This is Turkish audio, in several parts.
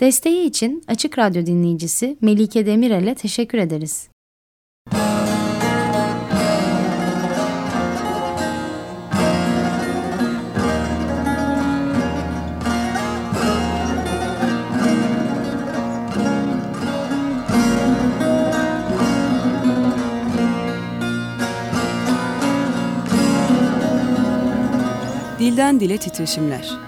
Desteği için Açık Radyo dinleyicisi Melike Demirel'e teşekkür ederiz. Dilden Dile Titreşimler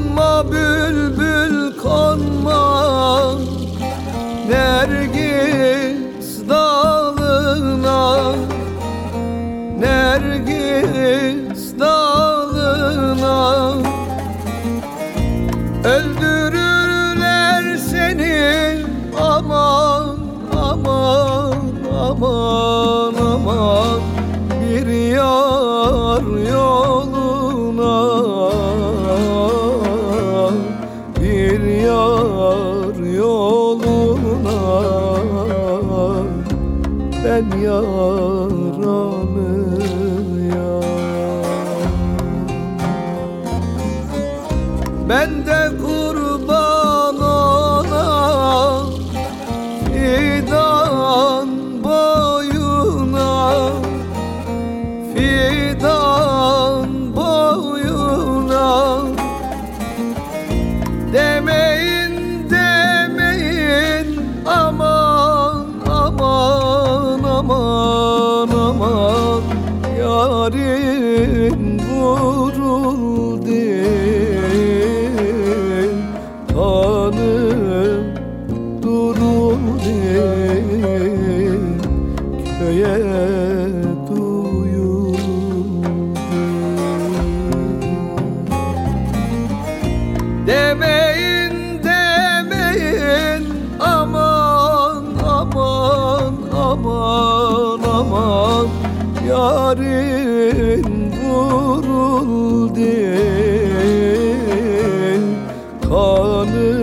Kanma bülbül kanma ben yar eliye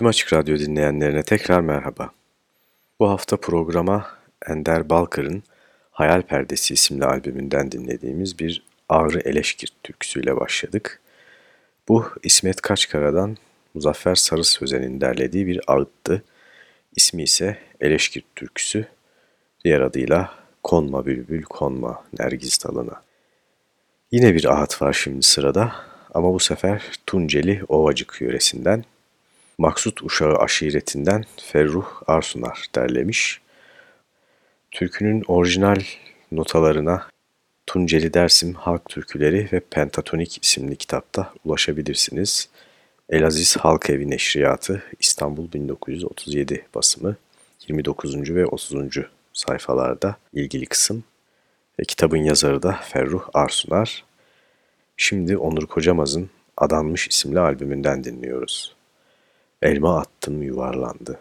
Tüm Açık Radyo dinleyenlerine tekrar merhaba. Bu hafta programa Ender Balkar'ın Hayal Perdesi isimli albümünden dinlediğimiz bir Ağrı Eleşkirt türküsüyle başladık. Bu İsmet Kaçkara'dan Muzaffer Sarı Sözen'in derlediği bir ağıttı. İsmi ise Eleşkirt türküsü, diğer adıyla Konma Bülbül Konma Nergiz Dalına. Yine bir ağıt var şimdi sırada ama bu sefer Tunceli Ovacık yöresinden Maksut Uşağı aşiretinden Ferruh Arsunar derlemiş. Türkünün orijinal notalarına Tunceli Dersim Halk Türküleri ve Pentatonik isimli kitapta ulaşabilirsiniz. Elaziz Halk Evi Neşriyatı İstanbul 1937 basımı 29. ve 30. sayfalarda ilgili kısım. Ve kitabın yazarı da Ferruh Arsunar. Şimdi Onur Kocamaz'ın Adanmış isimli albümünden dinliyoruz. Elma attım yuvarlandı.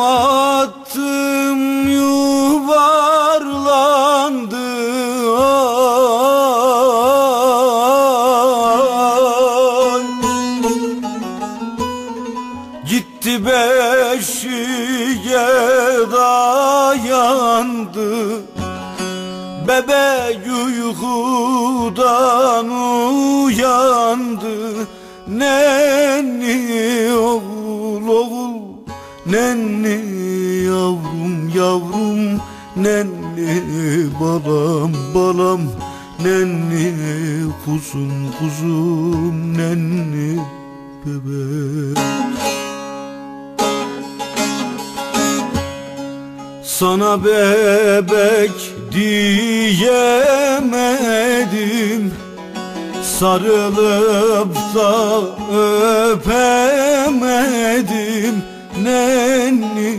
Attım yuvarlandı ay. Gitti beşiğe dayandı Bebe uykudan uyandı Nenni yavrum yavrum Nenni balam balam. Nenni kuzum kuzum Nenni bebek Sana bebek diyemedim. Sarılıp da öpemedim Nenni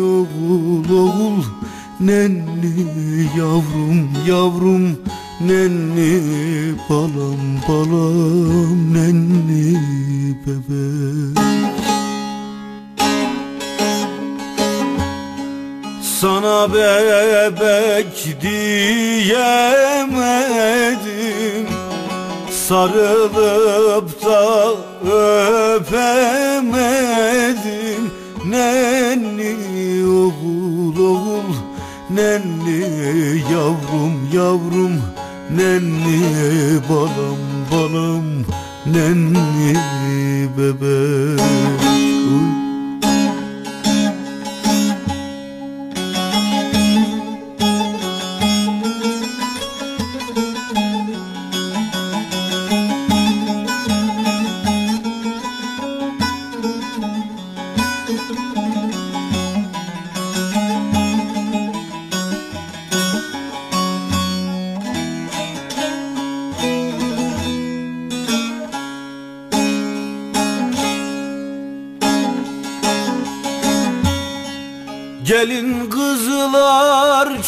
oğul oğul. Nenni yavrum yavrum. Nenni balam balam. Nenni bebek. Sana bebek diyemedim. Sarılıp da öpemedim Nenni oğul oğul. Nenni yavrum yavrum. Nenni balam balam. Nenni bebek. Uy.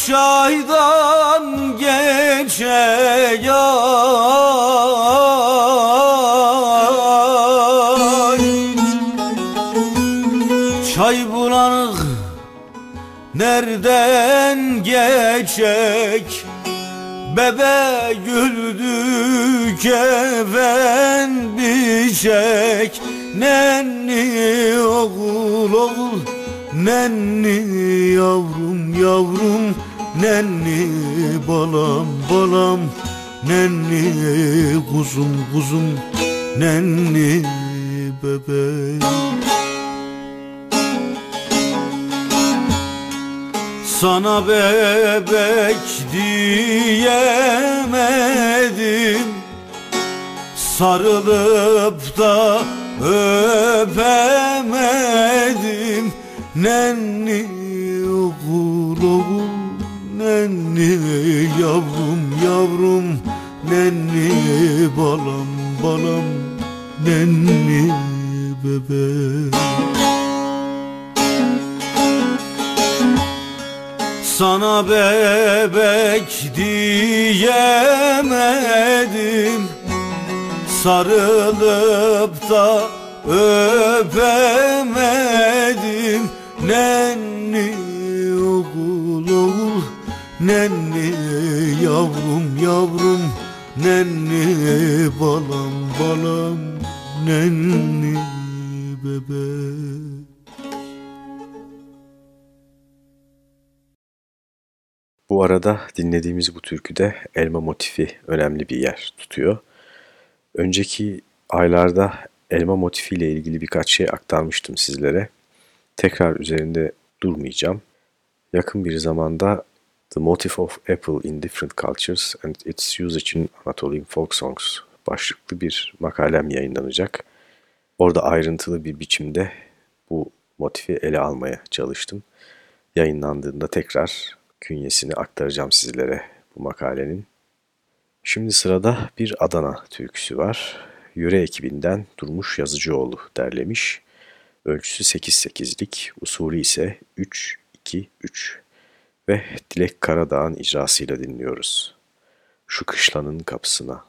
Çaydan geçe Çay bulanık nereden geçecek Bebe güldü kefen biçek. Nenni oğul oğul Nenni yavrum yavrum Nenni balam balam Nenni kuzum kuzum Nenni bebeğim. Sana bebek diyemedim Sarılıp da öpemedim. Nenni oğul Nenni yavrum yavrum. Nenni balam balam. Nenni bebeğim. Sana bebek diyemedim. Sarılıp da öpemedim. Nenni oğul Nenni yavrum yavrum Nenni balam balam Nenni bebek Bu arada dinlediğimiz bu türküde elma motifi önemli bir yer tutuyor. Önceki aylarda elma motifiyle ilgili birkaç şey aktarmıştım sizlere. Tekrar üzerinde durmayacağım. Yakın bir zamanda The Motive of Apple in Different Cultures and Its Usage in Anatolian Folk Songs başlıklı bir makalem yayınlanacak. Orada ayrıntılı bir biçimde bu motifi ele almaya çalıştım. Yayınlandığında tekrar künyesini aktaracağım sizlere bu makalenin. Şimdi sırada bir Adana türküsü var. Yöre ekibinden Durmuş Yazıcıoğlu derlemiş. Ölçüsü 8-8'lik, usulü ise 3-2-3 ve Dilek Karadağ'ın icrasıyla dinliyoruz. Şu kışlanın kapısına.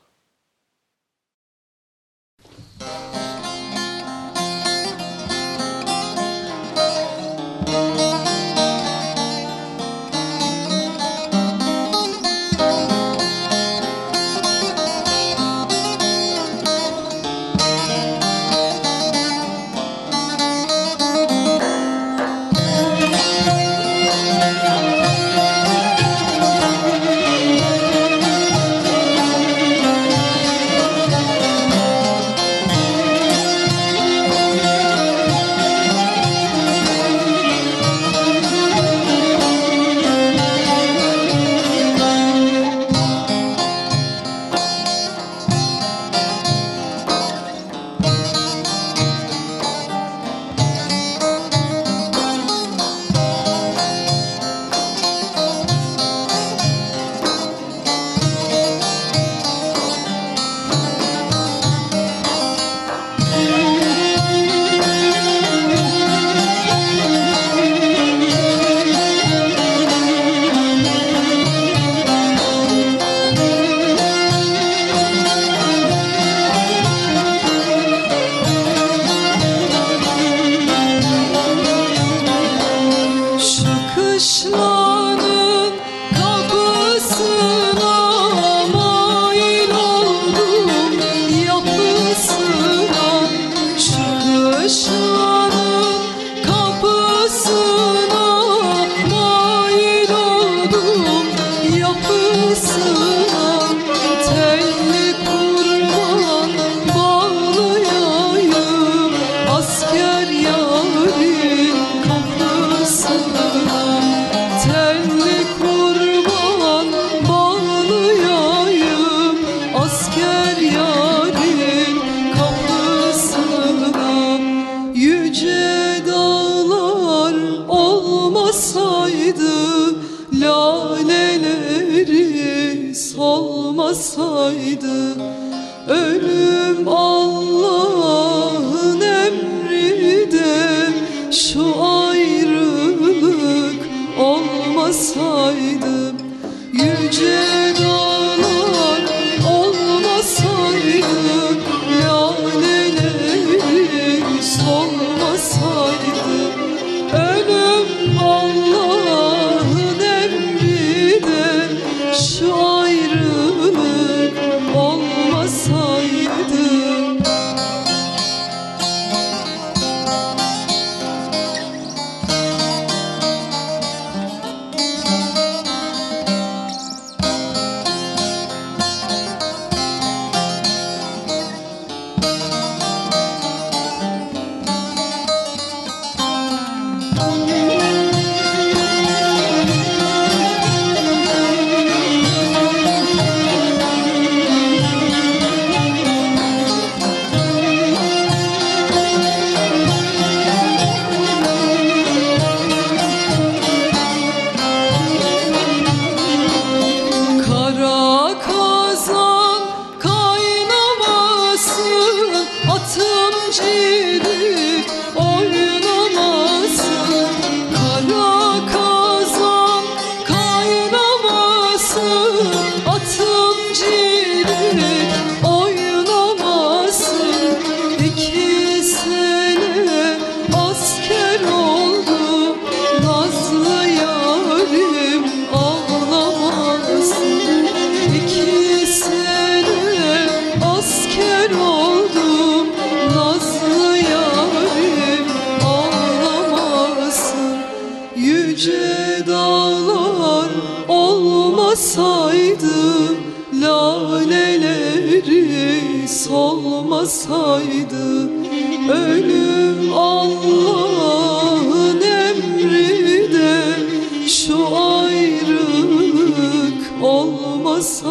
Dinlediğimiz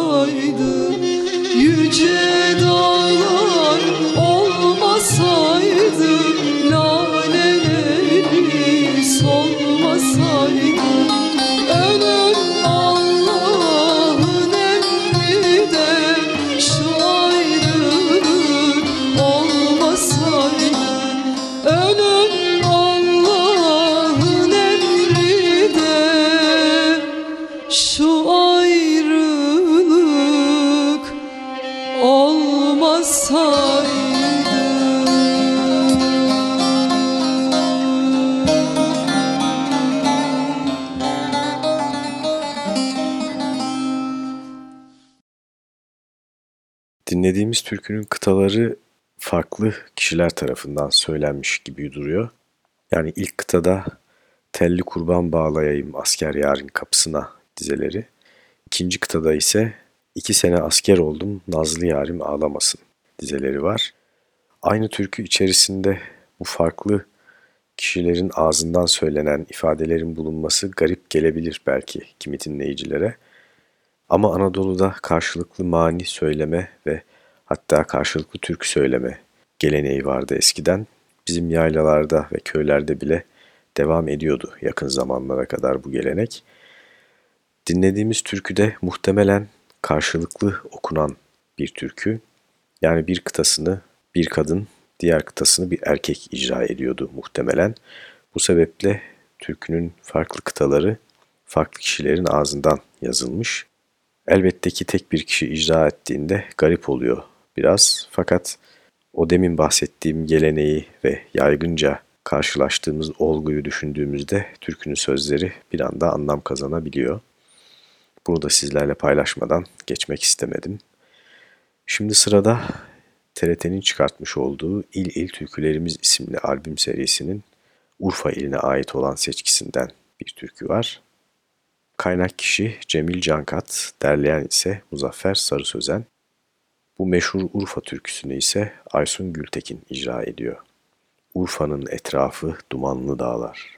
türkünün kıtaları farklı kişiler tarafından söylenmiş gibi duruyor. Yani ilk kıtada telli kurban bağlayayım asker yarın kapısına dizeleri. İkinci kıtada ise iki sene asker oldum nazlı yarim ağlamasın dizeleri var. Aynı türkü içerisinde bu farklı kişilerin ağzından söylenen ifadelerin bulunması garip gelebilir belki kimi dinleyicilere. Ama Anadolu'da karşılıklı mani söyleme ve hatta karşılıklı türkü söyleme geleneği vardı eskiden. Bizim yaylalarda ve köylerde bile devam ediyordu yakın zamanlara kadar bu gelenek. Dinlediğimiz türküde muhtemelen karşılıklı okunan bir türkü. Yani bir kıtasını bir kadın, diğer kıtasını bir erkek icra ediyordu muhtemelen. Bu sebeple türkünün farklı kıtaları farklı kişilerin ağzından yazılmış. Elbette ki tek bir kişi icra ettiğinde garip oluyor biraz. Fakat o demin bahsettiğim geleneği ve yaygınca karşılaştığımız olguyu düşündüğümüzde türkünün sözleri bir anda anlam kazanabiliyor. Bunu da sizlerle paylaşmadan geçmek istemedim. Şimdi sırada TRT'nin çıkartmış olduğu İl İl Türkülerimiz isimli albüm serisinin Urfa iline ait olan seçkisinden bir türkü var. Kaynak kişi Cemil Cankat, derleyen ise Muzaffer Sarı Sözen. Bu meşhur Urfa türküsünü ise Aysun Gültekin icra ediyor. Urfa'nın etrafı dumanlı dağlar.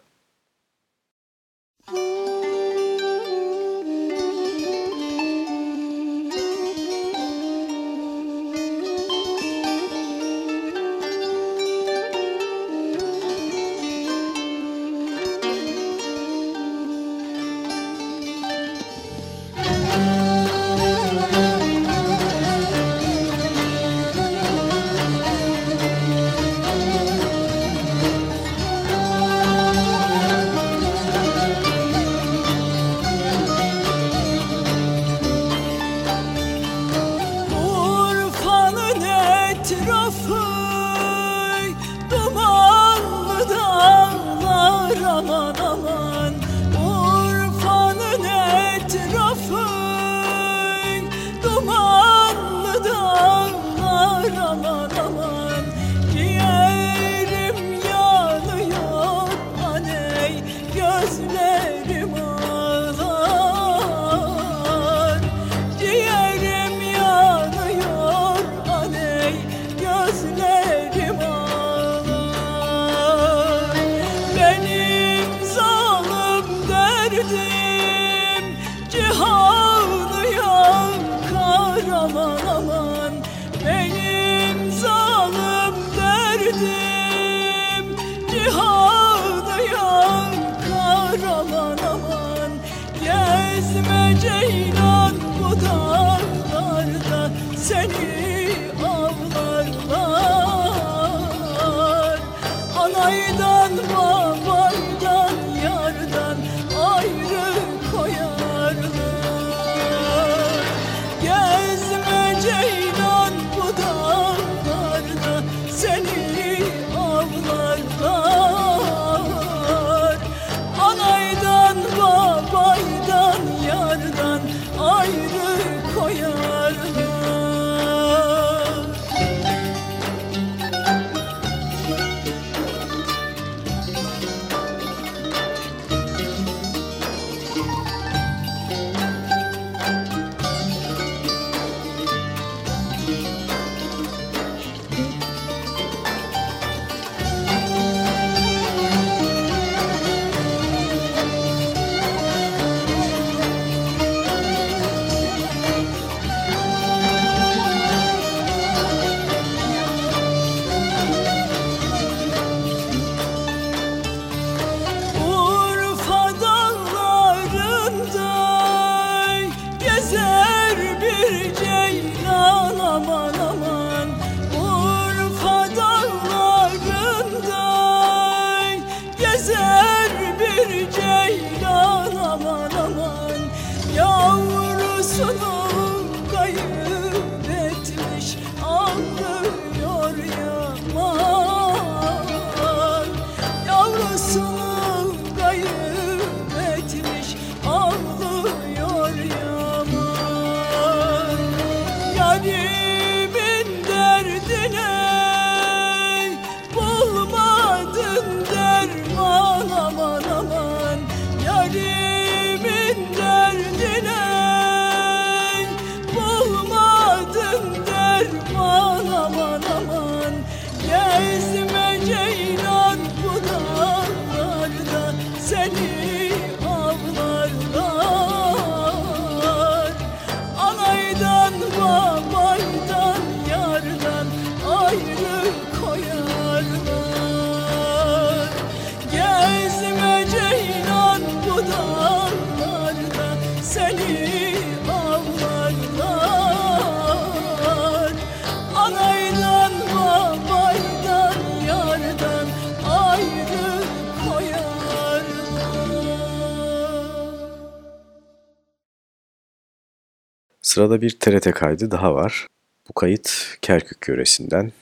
Sırada bir TRT kaydı daha var. Bu kayıt Kerkük yöresinden.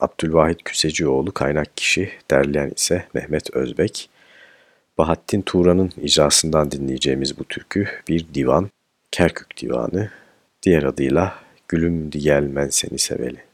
Abdülvahit Küsecioğlu kaynak kişi, derleyen ise Mehmet Özbek. Bahattin Turan'ın icrasından dinleyeceğimiz bu türkü bir divan, Kerkük Divanı, diğer adıyla Gülüm Diyel Men Seni Seveli.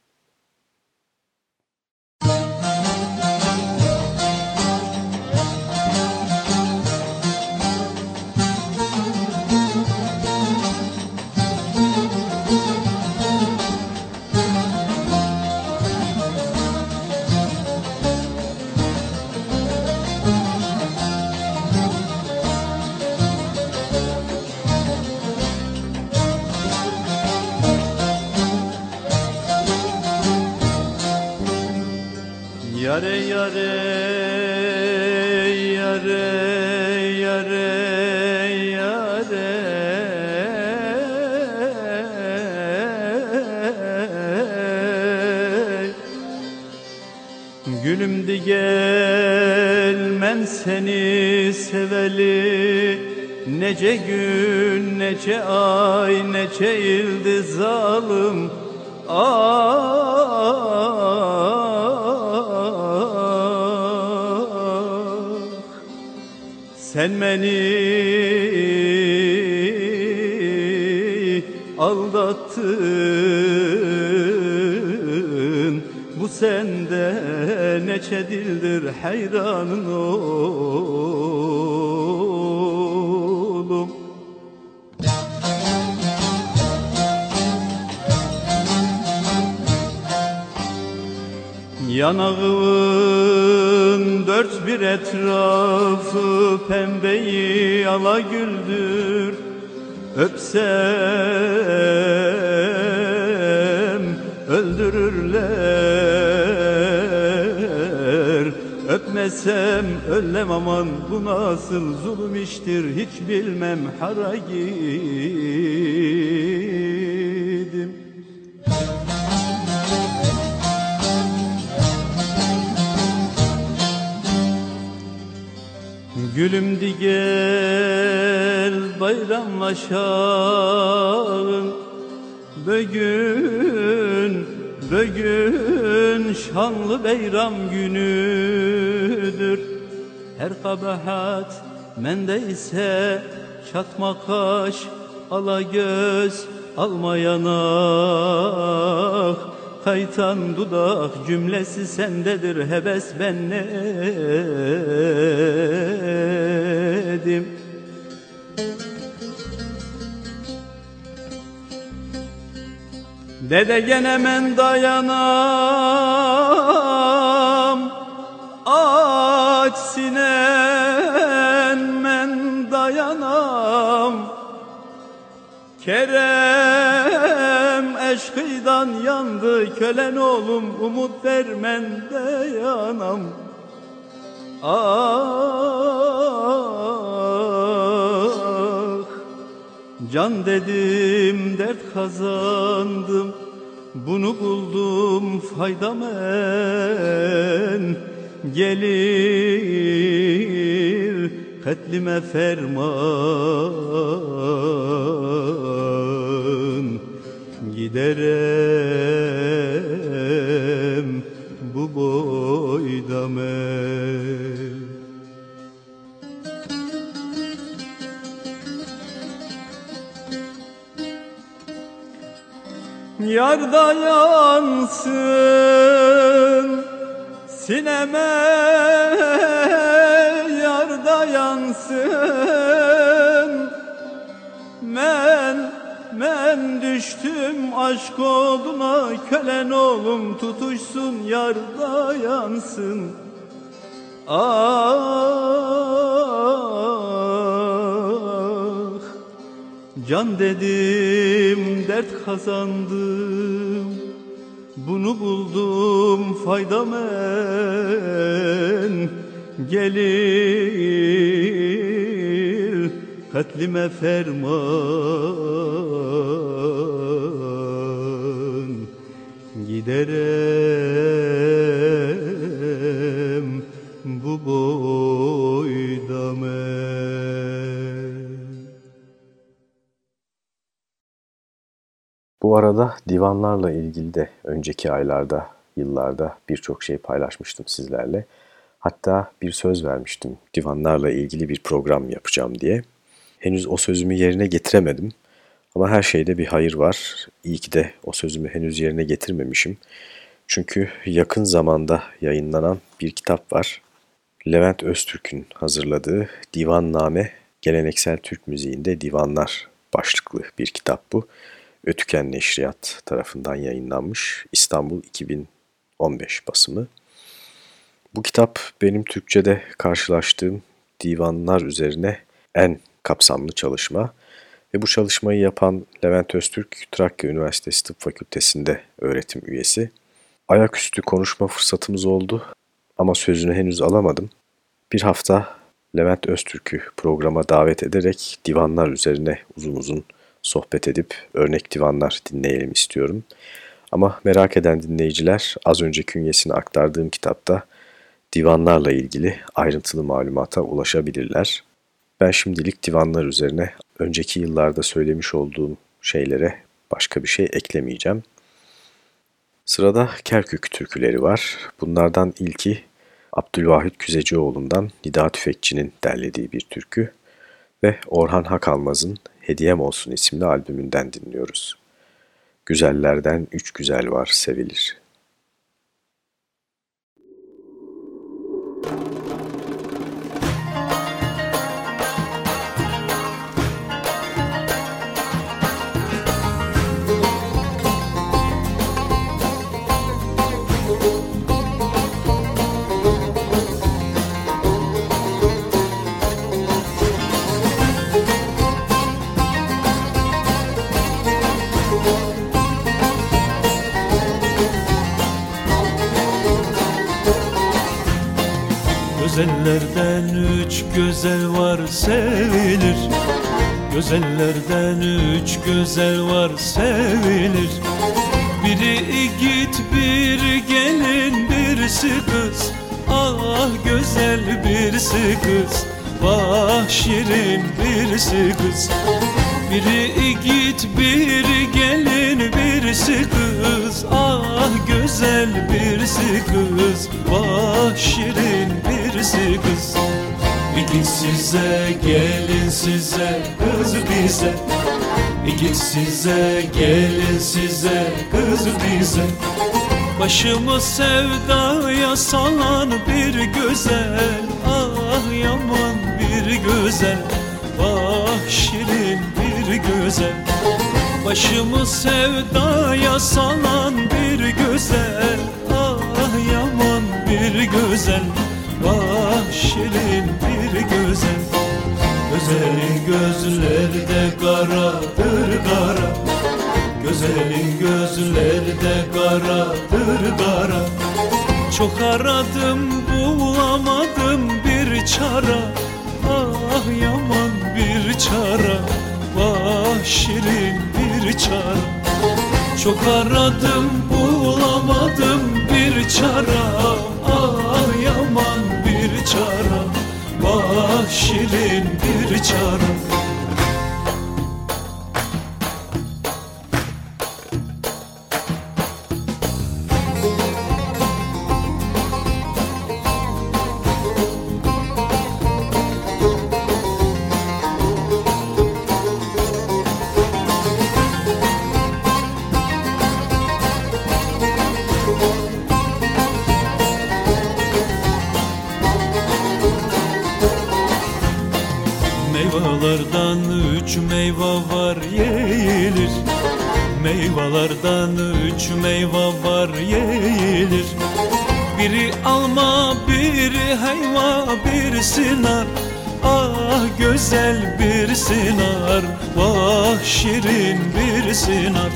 Gülüm di gel men seni seveli Nece gün nece ay nece ildi zalim Ah Sen beni aldattın sende neçe dildir hayranın oğlum. Yanağın dört bir etrafı pembeyi ala güldür. Öpsem öldürürler Öpmesem öllem aman bu nasıl zulüm iştir Hiç bilmem hara gidim. Gülüm di gel bayramlaşalım Bugün, bugün şanlı bayram günüdür Her kabahat mende ise çatma kaş Ala göz almayanak Kaytan dudak cümlesi sendedir Hebes ben nedim Dede gene men dayanam Aç sinen men dayanam. Kerem eşkıydan yandı kölen oğlum umut vermen dayanam. Ah Can dedim dert kazandım. Bunu buldum faydam en Gelir katlime ferman Giderem bu boyda men yansın sineme yarda yansın. Men men düştüm aşk oduna kölen oğlum tutuşsun yarda yansın. Ah Can dedim dert kazandım Bunu buldum faydam en Gelir katlime ferman. Giderem Bu arada divanlarla ilgili de önceki aylarda, yıllarda birçok şey paylaşmıştım sizlerle. Hatta bir söz vermiştim divanlarla ilgili bir program yapacağım diye. Henüz o sözümü yerine getiremedim. Ama her şeyde bir hayır var. İyi ki de o sözümü henüz yerine getirmemişim. Çünkü yakın zamanda yayınlanan bir kitap var. Levent Öztürk'ün hazırladığı Divanname Geleneksel Türk Müziğinde Divanlar başlıklı bir kitap bu. Ötüken Neşriyat tarafından yayınlanmış İstanbul 2015 basımı. Bu kitap benim Türkçe'de karşılaştığım divanlar üzerine en kapsamlı çalışma ve bu çalışmayı yapan Levent Öztürk Trakya Üniversitesi Tıp Fakültesi'nde öğretim üyesi. Ayaküstü konuşma fırsatımız oldu ama sözünü henüz alamadım. Bir hafta Levent Öztürk'ü programa davet ederek divanlar üzerine uzun uzun sohbet edip örnek divanlar dinleyelim istiyorum. Ama merak eden dinleyiciler az önce künyesini aktardığım kitapta divanlarla ilgili ayrıntılı malumata ulaşabilirler. Ben şimdilik divanlar üzerine önceki yıllarda söylemiş olduğum şeylere başka bir şey eklemeyeceğim. Sırada Kerkük türküleri var. Bunlardan ilki Abdülvahit Küzecioğlu'ndan Nida Tüfekçi'nin derlediği bir türkü ve Orhan Hakalmaz'ın Hediyem Olsun isimli albümünden dinliyoruz. Güzellerden üç güzel var sevilir. Thank you. Güzellerden üç güzel var sevilir. Güzellerden üç güzel var sevilir. Biri git bir gelin birisi kız. Ah güzel birisi kız. Vah şirin birisi kız. Biri git bir gelin birisi kız. Ah güzel birisi kız. Vah şirin birisi kız. Bir git size gelin size kız bize. Git size gelin size kız bize. Başımı sevdaya salan bir güzel Ah yaman bir güzel Ah şirin bir güzel. Başımı sevdaya salan bir güzel Ah yaman bir güzel Ah şirin bir güzel. Güzelin gözleri de karadır kara. Güzelin gözleri de karadır kara. Çok aradım bulamadım bir çara. Ah yaman bir çara. Vah şirin bir çara. Çok aradım bulamadım bir çara. Ah yaman çara Vah bir çara bir sinar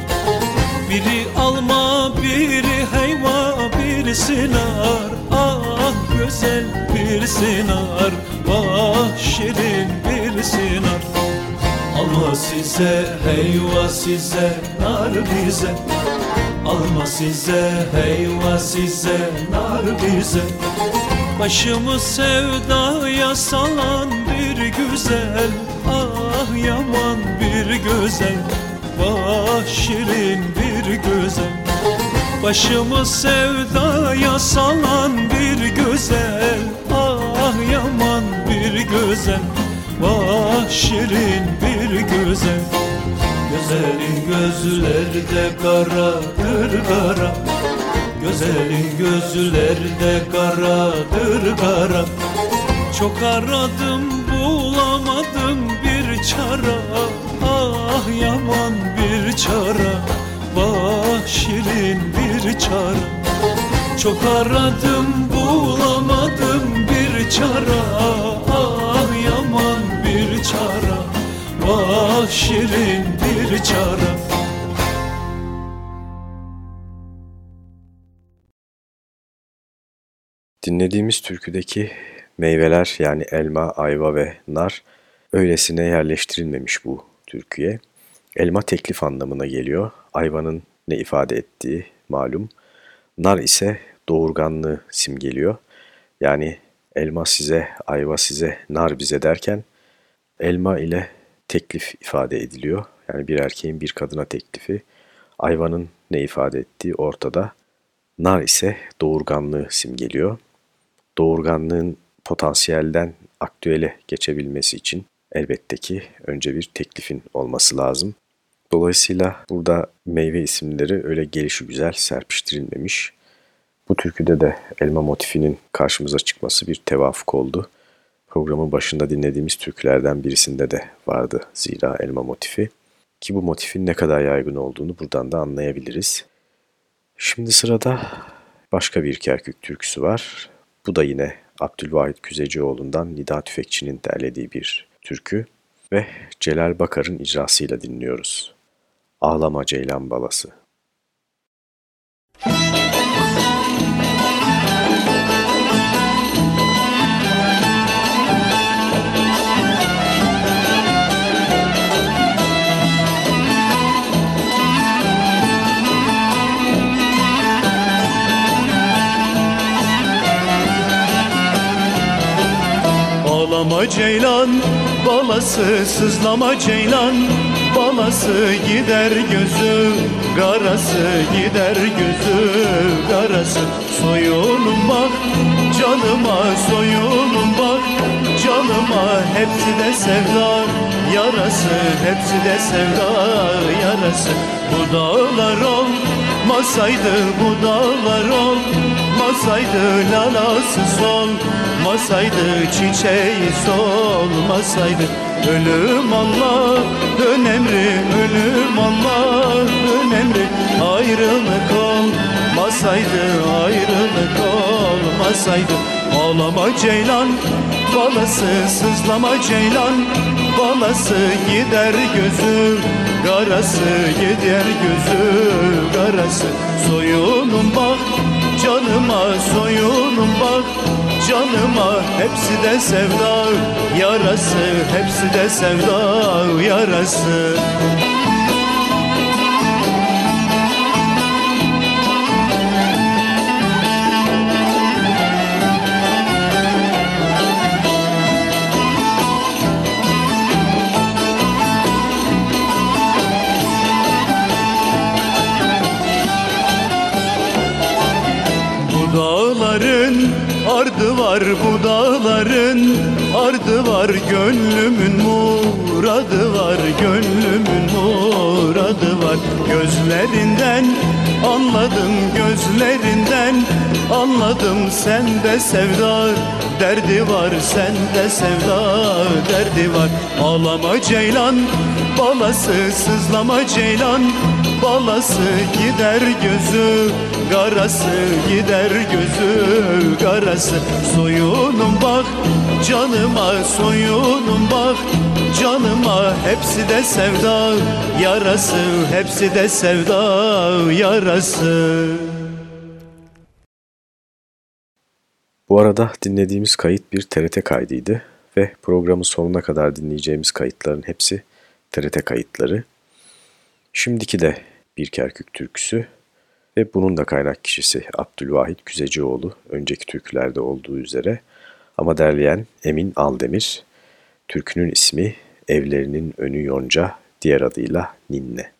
Biri alma, biri hayva, biri sinar. Ah güzel bir sinar. Vah şirin bir sinar. Alma size, heyva size, nar bize. Alma size, heyva size, nar bize. Başımı sevdaya salan bir güzel. Ah yaman bir güzel Vah şirin bir güzel Başımı sevdaya salan bir güzel Ah yaman bir güzel Vah şirin bir güzel Güzelin gözleri de karadır kara Güzelin gözleri de karadır kara. Çok aradım bulamadım bir çara bir çara Vah şirin bir çara. Çok aradım bulamadım bir çara. Ah yaman bir çara Vah şirin bir çara. Dinlediğimiz türküdeki meyveler yani elma, ayva ve nar öylesine yerleştirilmemiş bu türküye. Elma teklif anlamına geliyor. Ayvanın ne ifade ettiği malum. Nar ise doğurganlığı simgeliyor. Yani elma size, ayva size, nar bize derken elma ile teklif ifade ediliyor. Yani bir erkeğin bir kadına teklifi. Ayvanın ne ifade ettiği ortada. Nar ise doğurganlığı simgeliyor. Doğurganlığın potansiyelden aktüele geçebilmesi için elbette ki önce bir teklifin olması lazım. Dolayısıyla burada meyve isimleri öyle gelişi güzel serpiştirilmemiş. Bu türküde de elma motifinin karşımıza çıkması bir tevafuk oldu. Programın başında dinlediğimiz türkülerden birisinde de vardı zira elma motifi. Ki bu motifin ne kadar yaygın olduğunu buradan da anlayabiliriz. Şimdi sırada başka bir Kerkük türküsü var. Bu da yine Abdülvahit Küzecioğlu'ndan Nida Tüfekçi'nin derlediği bir Türkü ve Celal Bakar'ın icrasıyla dinliyoruz. Ağlama Ceylan Balası. Ağlama ceylan balası sızlama ceylan balası gider gözü Garası gider gözü garası Soyunum bak canıma soyunum bak canıma Hepsi de sevda yarası Hepsi de sevda yarası Bu dağlar olmasaydı bu dağlar olmasaydı Lalası solmasaydı çiçeği solmasaydı Ölüm Allah'ın emri, ölüm Allah'ın emri Ayrılık olmasaydı, ayrılık olmasaydı. Ağlama ceylan, balası sızlama ceylan Balası gider gözü, garası gider gözü, garası Soyunum bak, canıma soyunum bak canıma Hepsi de sevda. Yarası Hepsi de sevda yarası var bu dağların ardı var gönlümün muradı var gönlümün var gözlerinden anladım gözlerinden. Anladım sende sevda derdi var sende sevda derdi var. Ağlama ceylan balası sızlama ceylan. Balası gider gözü garası gider gözü garası. Soyunum bak canıma soyunum bak canıma hepsi de sevda yarası hepsi de sevda yarası Bu arada dinlediğimiz kayıt bir TRT kaydıydı ve programın sonuna kadar dinleyeceğimiz kayıtların hepsi TRT kayıtları. Şimdiki de bir Kerkük türküsü ve bunun da kaynak kişisi Abdülvahit Güzecioğlu önceki türkülerde olduğu üzere ama derleyen Emin Aldemir. Türkünün ismi Evlerinin Önü Yonca diğer adıyla Ninne.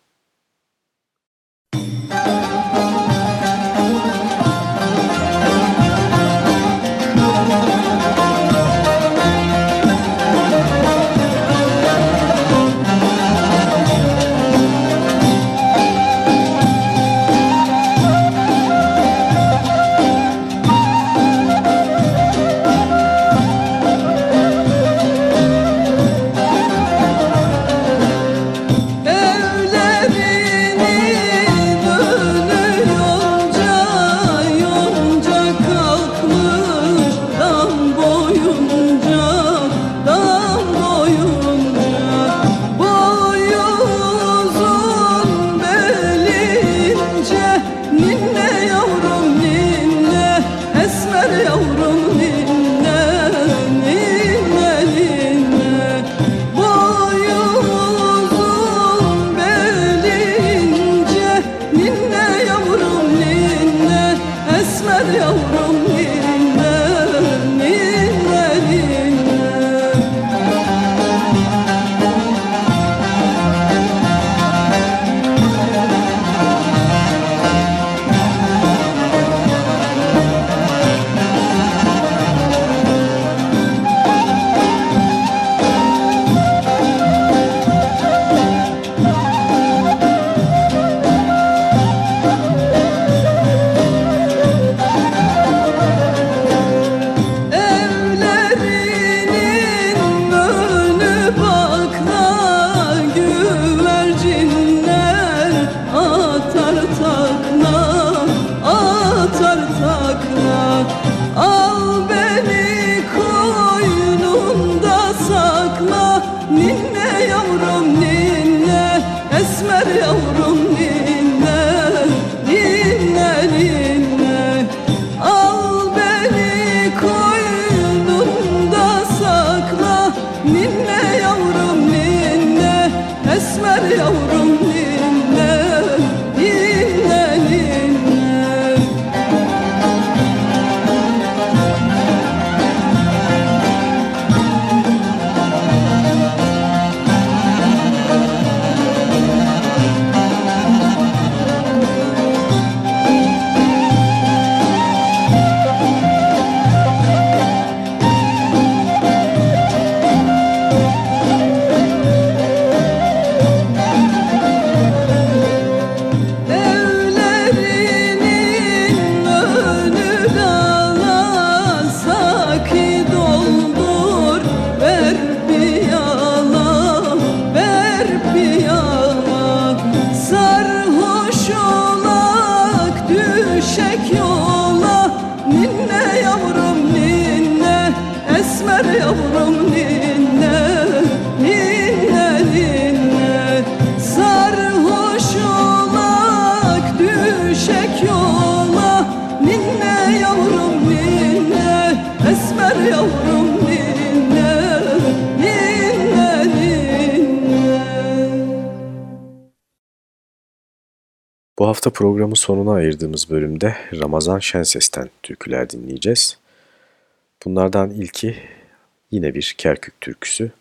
Programın sonuna ayırdığımız bölümde Ramazan Şenses'ten türküler dinleyeceğiz. Bunlardan ilki yine bir Kerkük türküsü.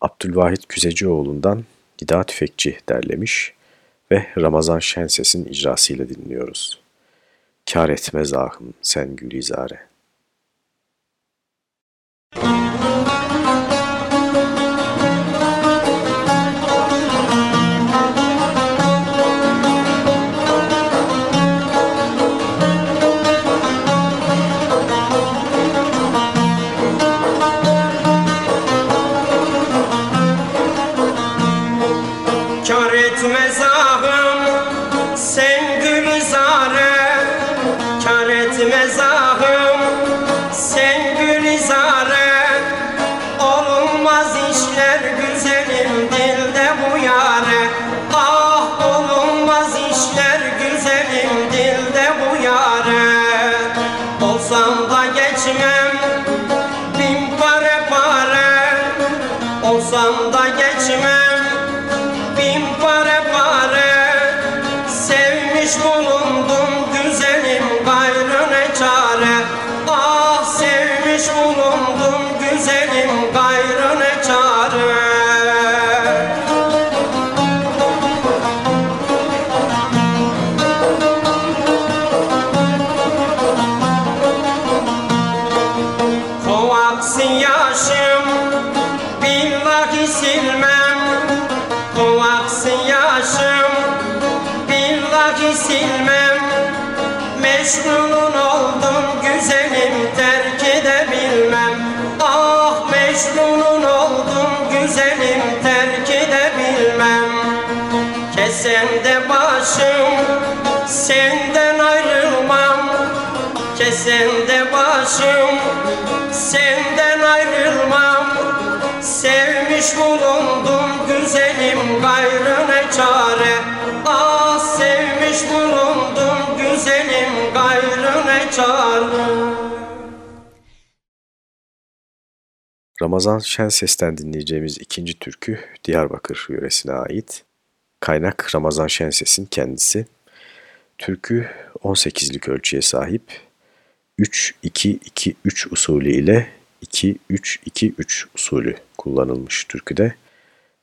Abdülvahit Küzecioğlu'ndan Dida Tüfekçi derlemiş ve Ramazan Şenses'in icrasıyla dinliyoruz. Kar etmez ahım sen gülizare. Müzik başım senden ayrılmam Sevmiş bulundum güzelim gayrı ne çare Ah sevmiş bulundum güzelim gayrı ne çare Ramazan Şenses'ten dinleyeceğimiz ikinci türkü Diyarbakır yöresine ait. Kaynak Ramazan Şenses'in kendisi. Türkü 18'lik ölçüye sahip 3-2-2-3 usulü ile 2-3-2-3 usulü kullanılmış türküde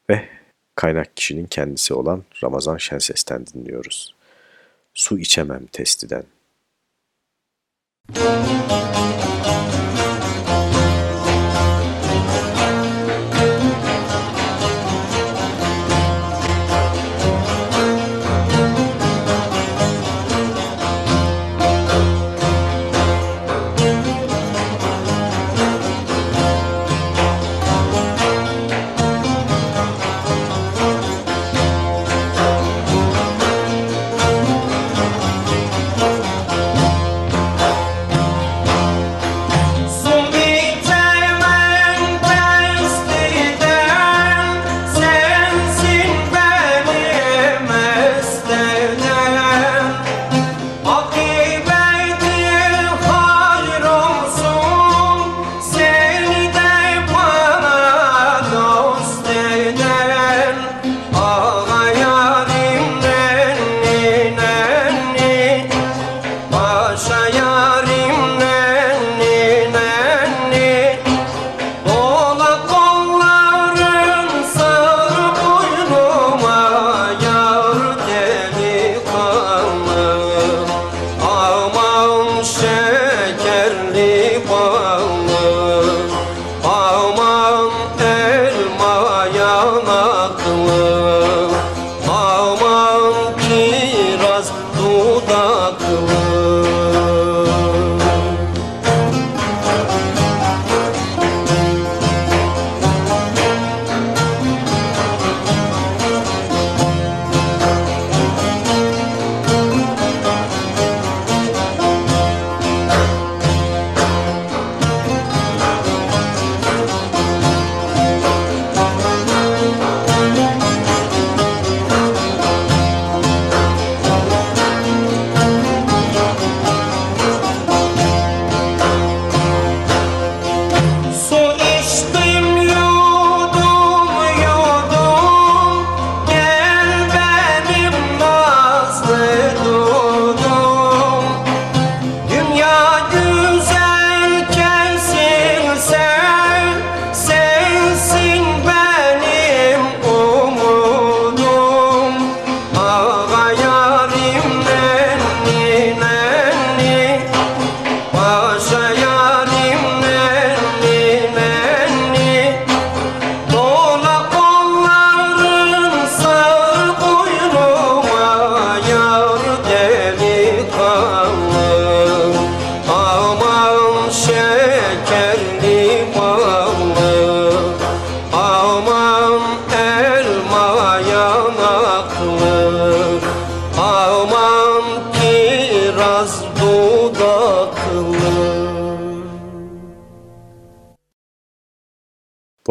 ve kaynak kişinin kendisi olan Ramazan Şenses'ten dinliyoruz. Su içemem testiden. Müzik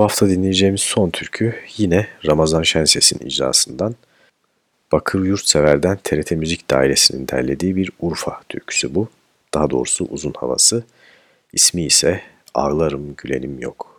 Bu hafta dinleyeceğimiz son türkü yine Ramazan Şenses'in icrasından Bakır Yurtsever'den TRT Müzik Dairesi'nin derlediği bir Urfa türküsü bu. Daha doğrusu uzun havası. İsmi ise Ağlarım Gülenim Yok.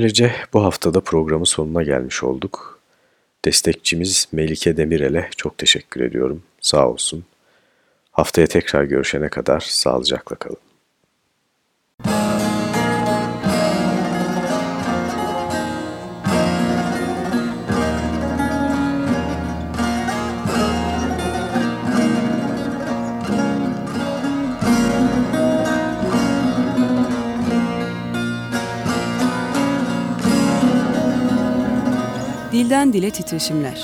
Böylece bu haftada programın sonuna gelmiş olduk. Destekçimiz Melike Demirel'e çok teşekkür ediyorum. Sağ olsun. Haftaya tekrar görüşene kadar sağlıcakla kalın. Dilden dile titreşimler.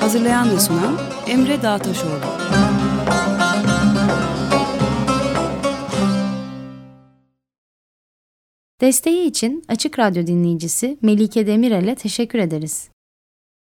Hazırlayan ve sunan Emre Dağtaşoğlu. Desteği için Açık Radyo dinleyicisi Melike Demirel'e teşekkür ederiz.